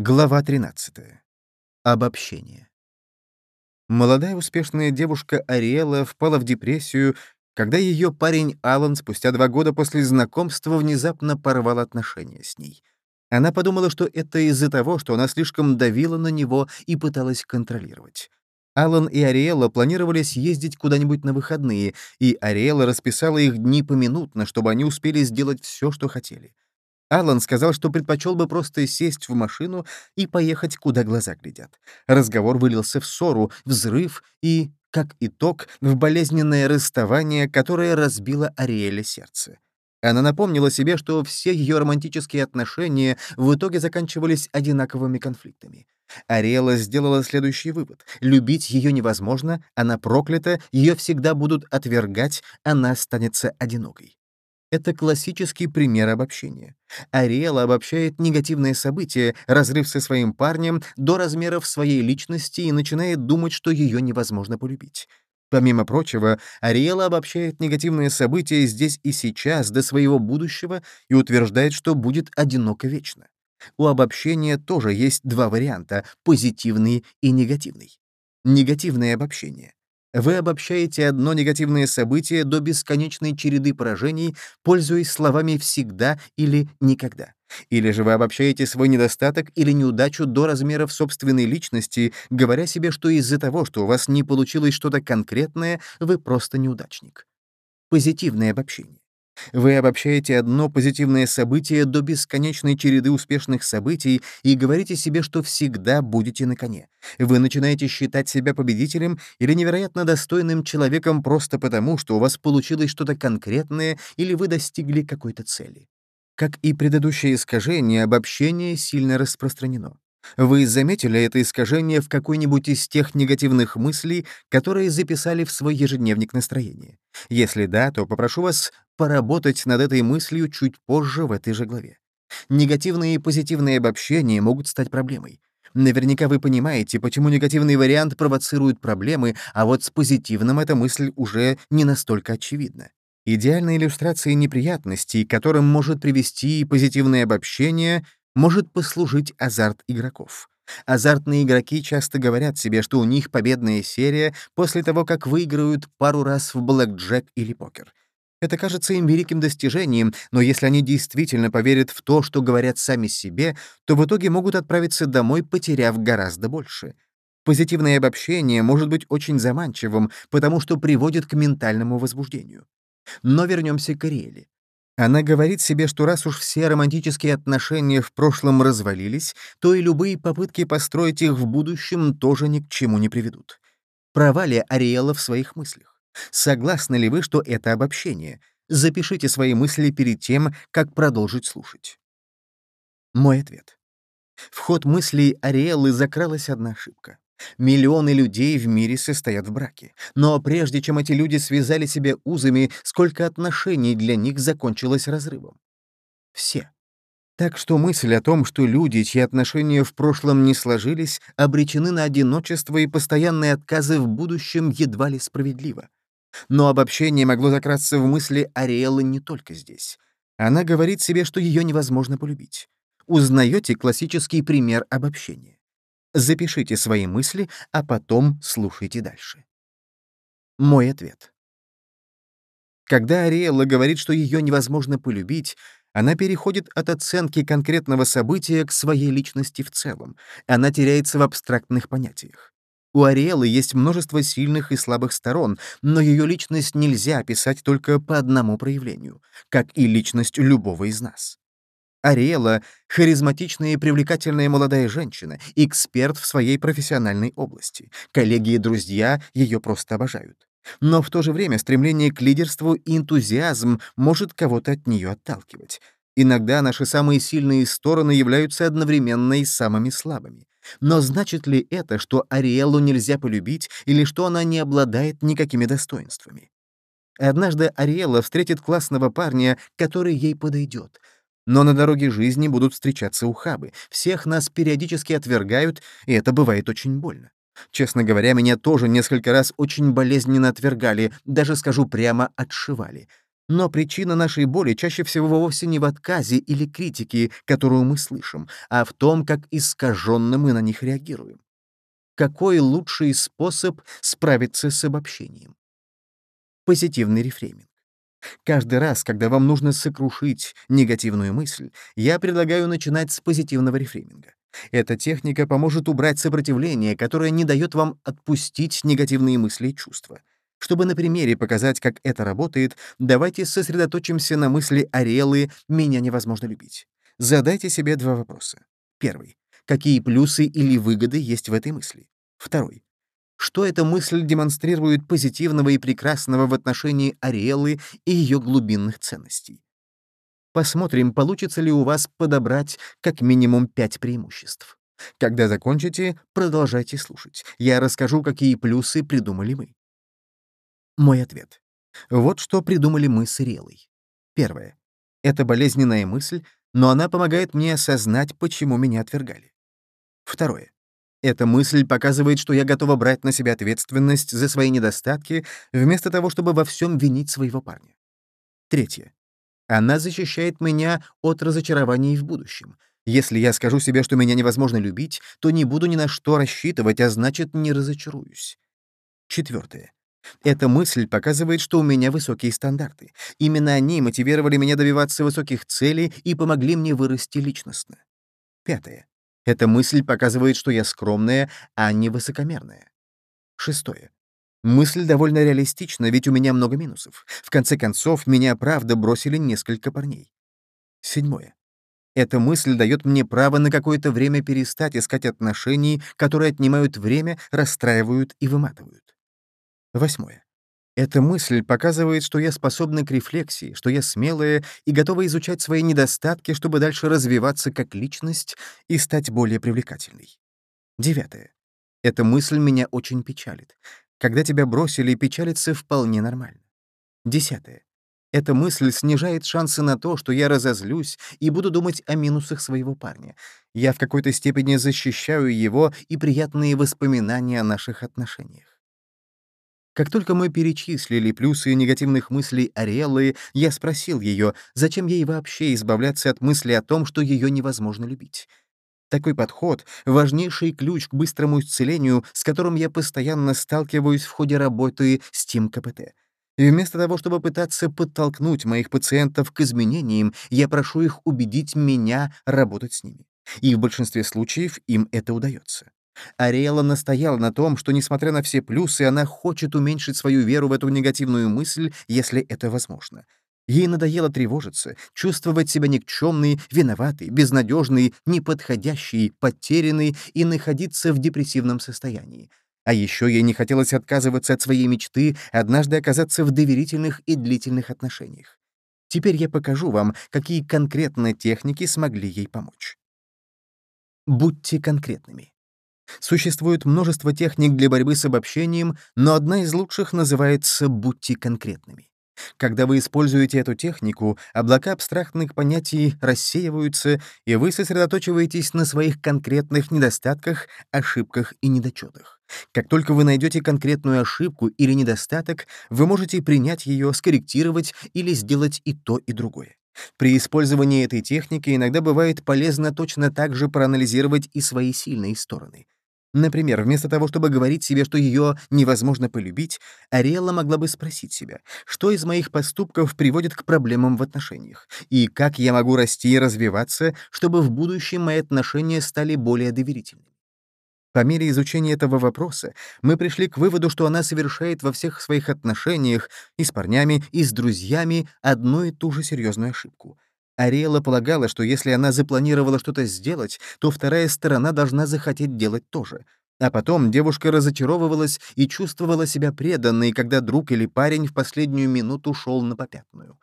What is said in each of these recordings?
Глава 13. Обобщение. Молодая успешная девушка Ариэла впала в депрессию, когда ее парень Алан спустя два года после знакомства внезапно порвал отношения с ней. Она подумала, что это из-за того, что она слишком давила на него и пыталась контролировать. Алан и Ариэла планировали съездить куда-нибудь на выходные, и Ариэла расписала их дни поминутно, чтобы они успели сделать все, что хотели. Алан сказал, что предпочел бы просто сесть в машину и поехать, куда глаза глядят. Разговор вылился в ссору, взрыв и, как итог, в болезненное расставание, которое разбило Ариэле сердце. Она напомнила себе, что все ее романтические отношения в итоге заканчивались одинаковыми конфликтами. Ариэла сделала следующий вывод. Любить ее невозможно, она проклята, ее всегда будут отвергать, она останется одинокой. Это классический пример обобщения. Ариэла обобщает негативные события, разрыв со своим парнем, до размеров своей личности и начинает думать, что ее невозможно полюбить. Помимо прочего, Ариэла обобщает негативные события здесь и сейчас до своего будущего и утверждает, что будет одиноко вечно. У обобщения тоже есть два варианта — позитивный и негативный. Негативное обобщение. Вы обобщаете одно негативное событие до бесконечной череды поражений, пользуясь словами «всегда» или «никогда». Или же вы обобщаете свой недостаток или неудачу до размеров собственной личности, говоря себе, что из-за того, что у вас не получилось что-то конкретное, вы просто неудачник. Позитивное обобщение. Вы обобщаете одно позитивное событие до бесконечной череды успешных событий и говорите себе, что всегда будете на коне. Вы начинаете считать себя победителем или невероятно достойным человеком просто потому, что у вас получилось что-то конкретное или вы достигли какой-то цели. Как и предыдущее искажение, обобщение сильно распространено. Вы заметили это искажение в какой-нибудь из тех негативных мыслей, которые записали в свой ежедневник настроения? Если да, то попрошу вас поработать над этой мыслью чуть позже в этой же главе. Негативные и позитивные обобщения могут стать проблемой. Наверняка вы понимаете, почему негативный вариант провоцирует проблемы, а вот с позитивным эта мысль уже не настолько очевидна. Идеальной иллюстрацией неприятностей, к которым может привести позитивное обобщение, может послужить азарт игроков. Азартные игроки часто говорят себе, что у них победная серия после того, как выиграют пару раз в блэкджек или покер. Это кажется им великим достижением, но если они действительно поверят в то, что говорят сами себе, то в итоге могут отправиться домой, потеряв гораздо больше. Позитивное обобщение может быть очень заманчивым, потому что приводит к ментальному возбуждению. Но вернемся к Ариэле. Она говорит себе, что раз уж все романтические отношения в прошлом развалились, то и любые попытки построить их в будущем тоже ни к чему не приведут. Права ли Ариэла в своих мыслях? Согласны ли вы, что это обобщение? Запишите свои мысли перед тем, как продолжить слушать. Мой ответ. В ход мыслей Ариэллы закралась одна ошибка. Миллионы людей в мире состоят в браке. Но прежде чем эти люди связали себя узами, сколько отношений для них закончилось разрывом? Все. Так что мысль о том, что люди, чьи отношения в прошлом не сложились, обречены на одиночество и постоянные отказы в будущем едва ли справедлива. Но обобщение могло закраться в мысли Ариэллы не только здесь. Она говорит себе, что ее невозможно полюбить. Узнаете классический пример обобщения. Запишите свои мысли, а потом слушайте дальше. Мой ответ. Когда Ариэлла говорит, что ее невозможно полюбить, она переходит от оценки конкретного события к своей личности в целом. Она теряется в абстрактных понятиях. У Ариэлы есть множество сильных и слабых сторон, но ее личность нельзя описать только по одному проявлению, как и личность любого из нас. Ариэла — харизматичная и привлекательная молодая женщина, эксперт в своей профессиональной области. Коллеги и друзья ее просто обожают. Но в то же время стремление к лидерству и энтузиазм может кого-то от нее отталкивать. Иногда наши самые сильные стороны являются одновременно и самыми слабыми. Но значит ли это, что Ариэлу нельзя полюбить или что она не обладает никакими достоинствами? Однажды Ариэла встретит классного парня, который ей подойдет — но на дороге жизни будут встречаться ухабы. Всех нас периодически отвергают, и это бывает очень больно. Честно говоря, меня тоже несколько раз очень болезненно отвергали, даже, скажу прямо, отшивали. Но причина нашей боли чаще всего вовсе не в отказе или критике, которую мы слышим, а в том, как искаженно мы на них реагируем. Какой лучший способ справиться с обобщением? Позитивный рефрейминг. Каждый раз, когда вам нужно сокрушить негативную мысль, я предлагаю начинать с позитивного рефрейминга. Эта техника поможет убрать сопротивление, которое не дает вам отпустить негативные мысли и чувства. Чтобы на примере показать, как это работает, давайте сосредоточимся на мысли Ариэлы «меня невозможно любить». Задайте себе два вопроса. Первый. Какие плюсы или выгоды есть в этой мысли? Второй. Что эта мысль демонстрирует позитивного и прекрасного в отношении Ариэлы и ее глубинных ценностей? Посмотрим, получится ли у вас подобрать как минимум пять преимуществ. Когда закончите, продолжайте слушать. Я расскажу, какие плюсы придумали мы. Мой ответ. Вот что придумали мы с Ирелой. Первое. Это болезненная мысль, но она помогает мне осознать, почему меня отвергали. Второе. Эта мысль показывает, что я готова брать на себя ответственность за свои недостатки, вместо того, чтобы во всем винить своего парня. Третье. Она защищает меня от разочарований в будущем. Если я скажу себе, что меня невозможно любить, то не буду ни на что рассчитывать, а значит, не разочаруюсь. Четвертое. Эта мысль показывает, что у меня высокие стандарты. Именно они мотивировали меня добиваться высоких целей и помогли мне вырасти личностно. Пятое. Эта мысль показывает, что я скромная, а не высокомерная. Шестое. Мысль довольно реалистична, ведь у меня много минусов. В конце концов, меня правда бросили несколько парней. Седьмое. Эта мысль дает мне право на какое-то время перестать искать отношений, которые отнимают время, расстраивают и выматывают. Восьмое. Эта мысль показывает, что я способна к рефлексии, что я смелая и готова изучать свои недостатки, чтобы дальше развиваться как личность и стать более привлекательной. Девятое. Эта мысль меня очень печалит. Когда тебя бросили, печалиться вполне нормально. Десятое. Эта мысль снижает шансы на то, что я разозлюсь и буду думать о минусах своего парня. Я в какой-то степени защищаю его и приятные воспоминания о наших отношениях. Как только мы перечислили плюсы негативных мыслей Ариэллы, я спросил ее, зачем ей вообще избавляться от мысли о том, что ее невозможно любить. Такой подход — важнейший ключ к быстрому исцелению, с которым я постоянно сталкиваюсь в ходе работы с Тим КПТ. И вместо того, чтобы пытаться подтолкнуть моих пациентов к изменениям, я прошу их убедить меня работать с ними. И в большинстве случаев им это удается. Ариэла настояла на том, что, несмотря на все плюсы, она хочет уменьшить свою веру в эту негативную мысль, если это возможно. Ей надоело тревожиться, чувствовать себя никчемной, виноватой, безнадежной, неподходящей, потерянной и находиться в депрессивном состоянии. А еще ей не хотелось отказываться от своей мечты однажды оказаться в доверительных и длительных отношениях. Теперь я покажу вам, какие конкретные техники смогли ей помочь. Будьте конкретными. Существует множество техник для борьбы с обобщением, но одна из лучших называется «будьте конкретными». Когда вы используете эту технику, облака абстрактных понятий рассеиваются, и вы сосредоточиваетесь на своих конкретных недостатках, ошибках и недочетах. Как только вы найдете конкретную ошибку или недостаток, вы можете принять ее, скорректировать или сделать и то, и другое. При использовании этой техники иногда бывает полезно точно так же проанализировать и свои сильные стороны. Например, вместо того, чтобы говорить себе, что ее невозможно полюбить, Ариэлла могла бы спросить себя, что из моих поступков приводит к проблемам в отношениях, и как я могу расти и развиваться, чтобы в будущем мои отношения стали более доверительными. По мере изучения этого вопроса мы пришли к выводу, что она совершает во всех своих отношениях и с парнями, и с друзьями одну и ту же серьезную ошибку — Ариэла полагала, что если она запланировала что-то сделать, то вторая сторона должна захотеть делать то же. А потом девушка разочаровывалась и чувствовала себя преданной, когда друг или парень в последнюю минуту шел на попятную.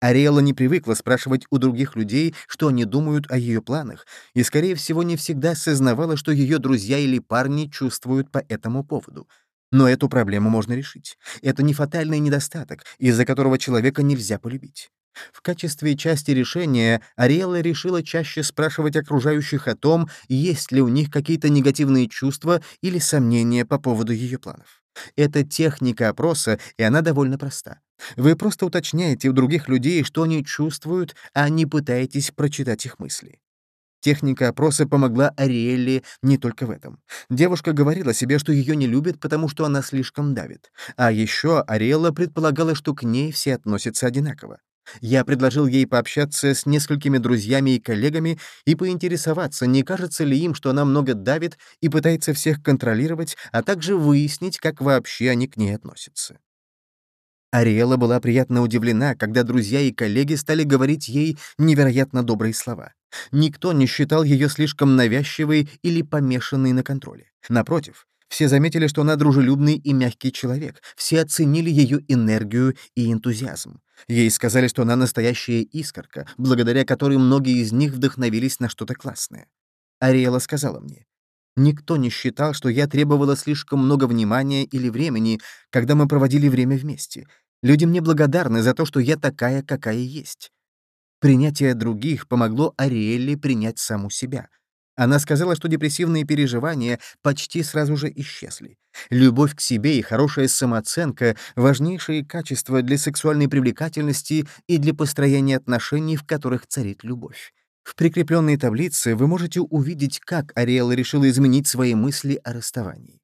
Ариэла не привыкла спрашивать у других людей, что они думают о ее планах, и, скорее всего, не всегда сознавала, что ее друзья или парни чувствуют по этому поводу. Но эту проблему можно решить. Это не фатальный недостаток, из-за которого человека нельзя полюбить. В качестве части решения Ариэла решила чаще спрашивать окружающих о том, есть ли у них какие-то негативные чувства или сомнения по поводу ее планов. Это техника опроса, и она довольно проста. Вы просто уточняете у других людей, что они чувствуют, а не пытаетесь прочитать их мысли. Техника опроса помогла Ариэлле не только в этом. Девушка говорила себе, что ее не любят, потому что она слишком давит. А еще Ариэлла предполагала, что к ней все относятся одинаково. Я предложил ей пообщаться с несколькими друзьями и коллегами и поинтересоваться, не кажется ли им, что она много давит и пытается всех контролировать, а также выяснить, как вообще они к ней относятся. Ариэла была приятно удивлена, когда друзья и коллеги стали говорить ей невероятно добрые слова. Никто не считал ее слишком навязчивой или помешанной на контроле. Напротив, все заметили, что она дружелюбный и мягкий человек, все оценили ее энергию и энтузиазм. Ей сказали, что она настоящая искорка, благодаря которой многие из них вдохновились на что-то классное. Ариэла сказала мне, «Никто не считал, что я требовала слишком много внимания или времени, когда мы проводили время вместе. Люди мне благодарны за то, что я такая, какая есть». Принятие других помогло Ариэлле принять саму себя. Она сказала, что депрессивные переживания почти сразу же исчезли. Любовь к себе и хорошая самооценка — важнейшие качества для сексуальной привлекательности и для построения отношений, в которых царит любовь. В прикрепленной таблице вы можете увидеть, как Ариэла решила изменить свои мысли о расставании.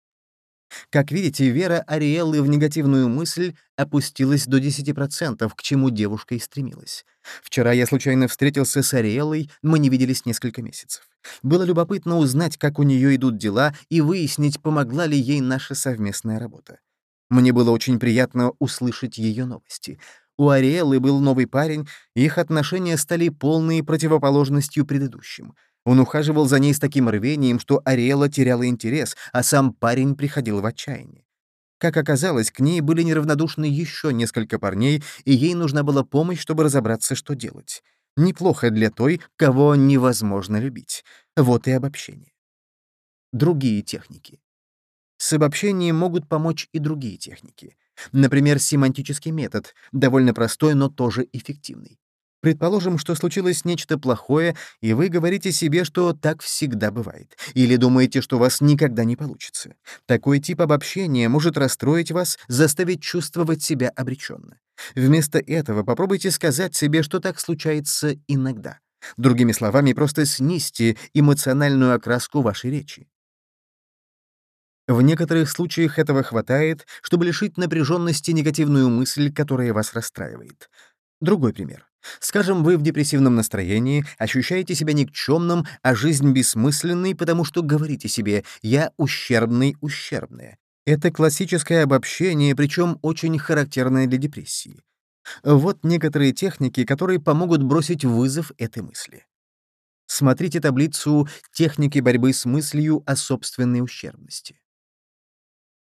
Как видите, вера Ариэллы в негативную мысль опустилась до 10%, к чему девушка и стремилась. Вчера я случайно встретился с Ариэллой, мы не виделись несколько месяцев. Было любопытно узнать, как у нее идут дела, и выяснить, помогла ли ей наша совместная работа. Мне было очень приятно услышать ее новости. У Ариэллы был новый парень, их отношения стали полной противоположностью предыдущим. Он ухаживал за ней с таким рвением, что Ариэла теряла интерес, а сам парень приходил в отчаяние. Как оказалось, к ней были неравнодушны еще несколько парней, и ей нужна была помощь, чтобы разобраться, что делать. Неплохо для той, кого невозможно любить. Вот и обобщение. Другие техники. С обобщением могут помочь и другие техники. Например, семантический метод, довольно простой, но тоже эффективный. Предположим, что случилось нечто плохое, и вы говорите себе, что так всегда бывает, или думаете, что у вас никогда не получится. Такой тип обобщения может расстроить вас, заставить чувствовать себя обреченно. Вместо этого попробуйте сказать себе, что так случается иногда. Другими словами, просто снизьте эмоциональную окраску вашей речи. В некоторых случаях этого хватает, чтобы лишить напряженности негативную мысль, которая вас расстраивает. Другой пример. Скажем, вы в депрессивном настроении, ощущаете себя никчемным, а жизнь бессмысленной, потому что говорите себе «я ущербный, ущербная». Это классическое обобщение, причем очень характерное для депрессии. Вот некоторые техники, которые помогут бросить вызов этой мысли. Смотрите таблицу «Техники борьбы с мыслью о собственной ущербности».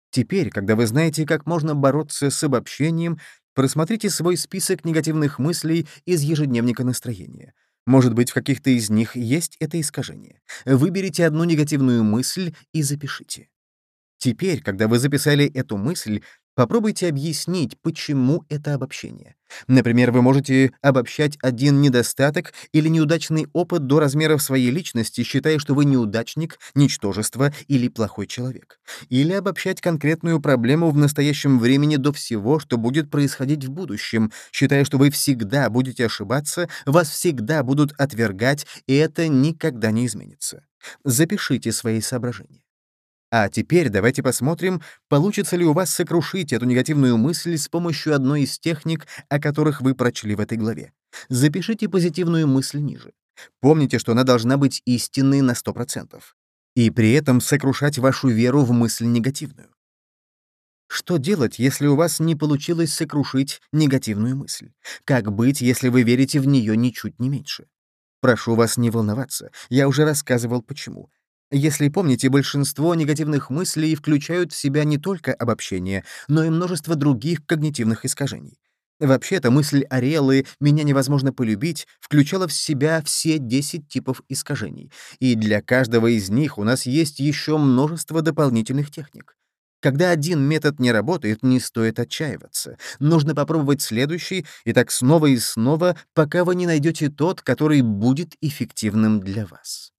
Теперь, когда вы знаете, как можно бороться с обобщением, Просмотрите свой список негативных мыслей из ежедневника настроения. Может быть, в каких-то из них есть это искажение. Выберите одну негативную мысль и запишите. Теперь, когда вы записали эту мысль, Попробуйте объяснить, почему это обобщение. Например, вы можете обобщать один недостаток или неудачный опыт до размеров своей личности, считая, что вы неудачник, ничтожество или плохой человек. Или обобщать конкретную проблему в настоящем времени до всего, что будет происходить в будущем, считая, что вы всегда будете ошибаться, вас всегда будут отвергать, и это никогда не изменится. Запишите свои соображения. А теперь давайте посмотрим, получится ли у вас сокрушить эту негативную мысль с помощью одной из техник, о которых вы прочли в этой главе. Запишите позитивную мысль ниже. Помните, что она должна быть истинной на 100%. И при этом сокрушать вашу веру в мысль негативную. Что делать, если у вас не получилось сокрушить негативную мысль? Как быть, если вы верите в нее ничуть не меньше? Прошу вас не волноваться, я уже рассказывал почему. Если помните, большинство негативных мыслей включают в себя не только обобщение, но и множество других когнитивных искажений. Вообще-то мысль Ариэллы «меня невозможно полюбить» включала в себя все 10 типов искажений, и для каждого из них у нас есть еще множество дополнительных техник. Когда один метод не работает, не стоит отчаиваться. Нужно попробовать следующий, и так снова и снова, пока вы не найдете тот, который будет эффективным для вас.